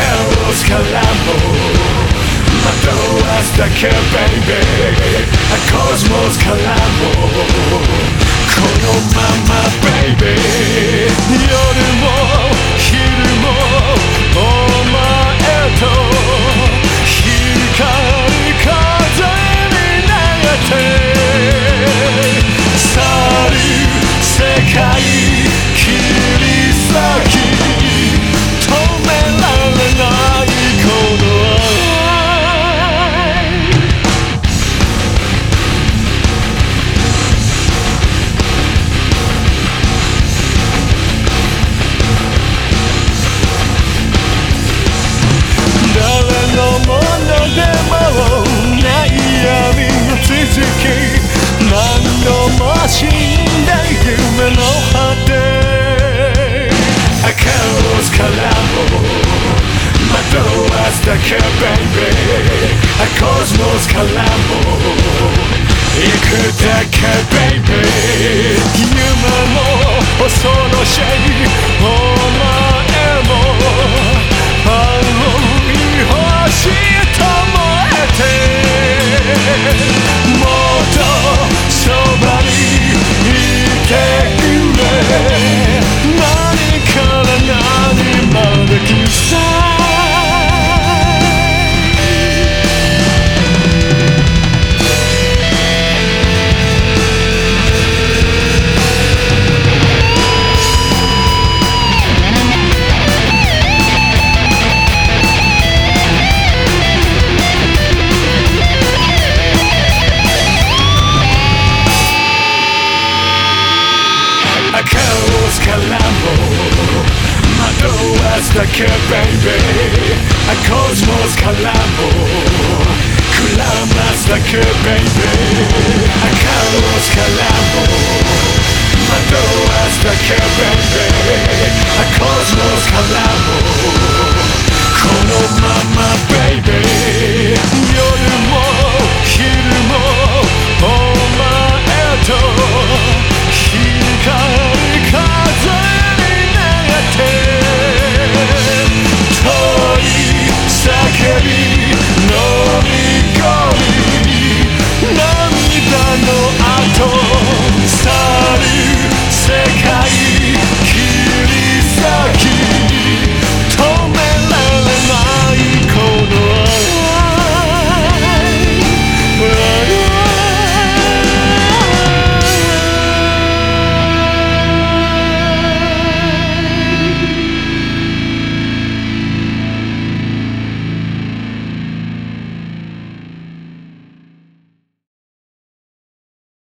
赤ロスからも惑わすだけ baby コスモスからもこのまま baby 夜も昼もお前と光る風に投げて去る世界切り裂き 死んだ夢の果て赤ロスからも惑わすだけ baby コスモスからも行くだけ baby 夢も恐ろしい Carlos Calambo My dough the kid baby. A Cosmos Calambo Kulamas the kid baby. A Carlos Calambo My dough the kid baby.